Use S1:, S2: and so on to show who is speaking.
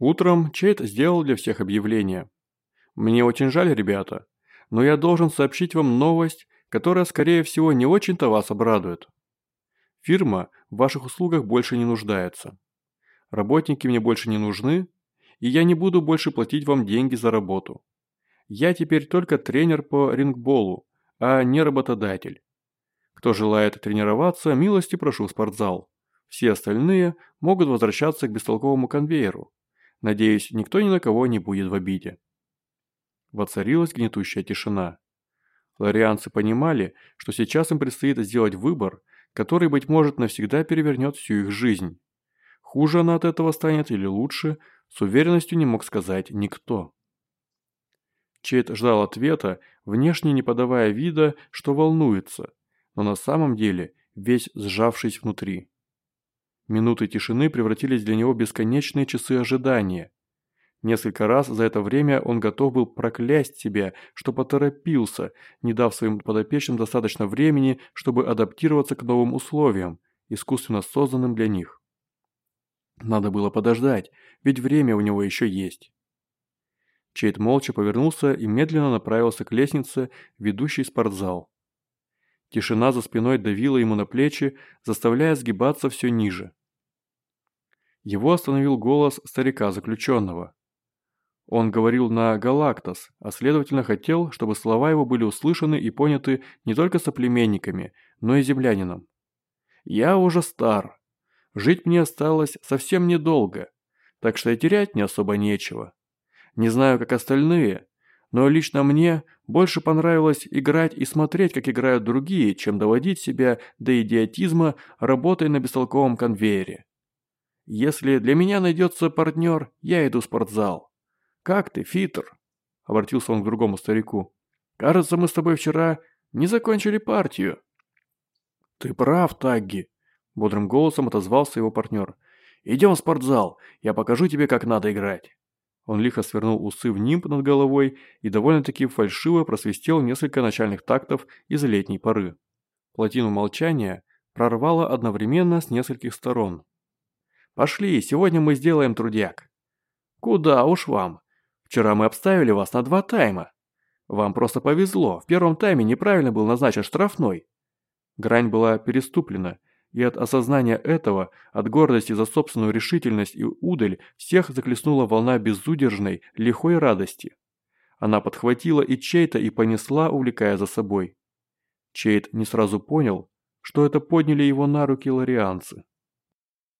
S1: Утром Чейт сделал для всех объявление. «Мне очень жаль, ребята, но я должен сообщить вам новость, которая, скорее всего, не очень-то вас обрадует. Фирма в ваших услугах больше не нуждается. Работники мне больше не нужны, и я не буду больше платить вам деньги за работу. Я теперь только тренер по рингболу, а не работодатель. Кто желает тренироваться, милости прошу в спортзал. Все остальные могут возвращаться к бестолковому конвейеру. Надеюсь, никто ни на кого не будет в обиде. Воцарилась гнетущая тишина. Ларианцы понимали, что сейчас им предстоит сделать выбор, который, быть может, навсегда перевернет всю их жизнь. Хуже она от этого станет или лучше, с уверенностью не мог сказать никто. Чейд ждал ответа, внешне не подавая вида, что волнуется, но на самом деле весь сжавшись внутри. Минуты тишины превратились для него в бесконечные часы ожидания. Несколько раз за это время он готов был проклясть себя, что поторопился, не дав своим подопечным достаточно времени, чтобы адаптироваться к новым условиям, искусственно созданным для них. Надо было подождать, ведь время у него еще есть. Чейд молча повернулся и медленно направился к лестнице, ведущей в спортзал. Тишина за спиной давила ему на плечи, заставляя сгибаться все ниже. Его остановил голос старика-заключенного. Он говорил на Галактос, а следовательно хотел, чтобы слова его были услышаны и поняты не только соплеменниками, но и землянином. «Я уже стар. Жить мне осталось совсем недолго, так что и терять не особо нечего. Не знаю, как остальные, но лично мне больше понравилось играть и смотреть, как играют другие, чем доводить себя до идиотизма, работая на бестолковом конвейере. Если для меня найдется партнер, я иду в спортзал. Как ты, Фитер?» – обратился он к другому старику. «Кажется, мы с тобой вчера не закончили партию». «Ты прав, Тагги», – бодрым голосом отозвался его партнер. «Идем в спортзал, я покажу тебе, как надо играть». Он лихо свернул усы в нимб над головой и довольно-таки фальшиво просвистел несколько начальных тактов из летней поры. Плотину молчания прорвало одновременно с нескольких сторон. Пошли, сегодня мы сделаем трудяк». «Куда уж вам? Вчера мы обставили вас на два тайма. Вам просто повезло, в первом тайме неправильно был назначен штрафной». Грань была переступлена, и от осознания этого, от гордости за собственную решительность и удаль, всех захлестнула волна безудержной, лихой радости. Она подхватила и Чейта и понесла, увлекая за собой. Чейт не сразу понял, что это подняли его на руки ларианцы.